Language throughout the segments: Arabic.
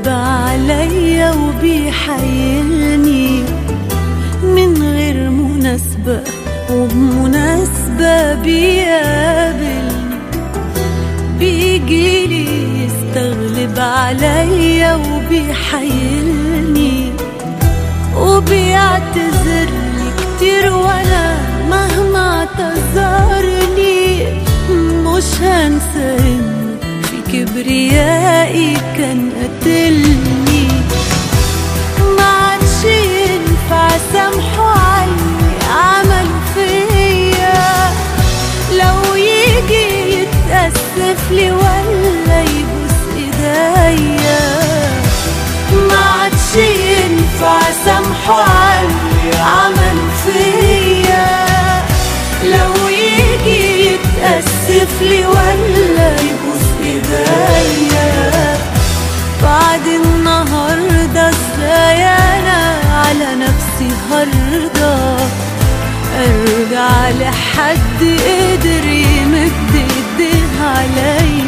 يستغلب عليا وبيحايلني من غير مناسبة وبمناسبة بيقابلني بيجيلي يستغلب عليا وبيحايلني وبيعتذرلي كتير وأنا مهما اعتذرني. مش هنسى انه في كبريائي كان قتلني لحد قدر يمد ايديه عليا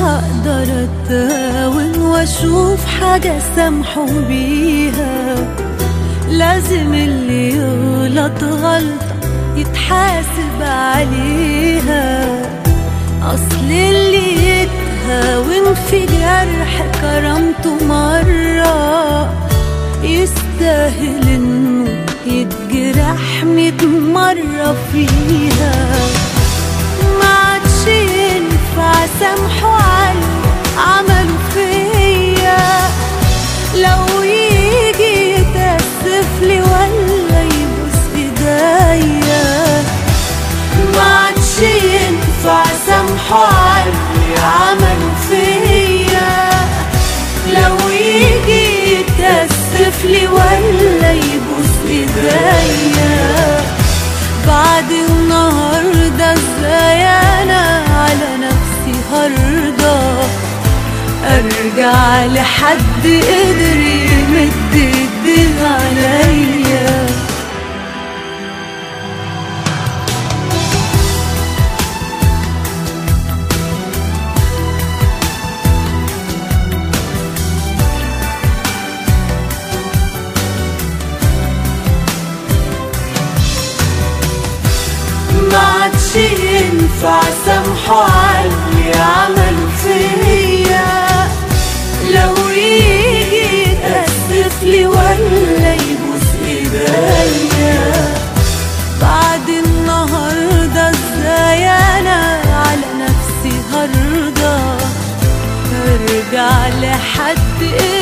هقدر اتداون وأشوف حاجة سامحه بيها. لازم اللي يغلط غلطة يتحاسب عليها. أصل اللي يتهاون في جرح كرامته مرة. يستاهل إنه يتجرح ميت مرة فيها. ينفع عني عملوا فيا. لو يجي يتأسف لي ولا يبوس ايديا ما عادش ينفع سامحه عني ارجع لحد قدر يمد ايديه عليا. ما عادش ينفع سامحه عني عمل ولا يبوس ايديا بعد النهارده إزاي أنا على نفسي هرضى أرجع لحد إيه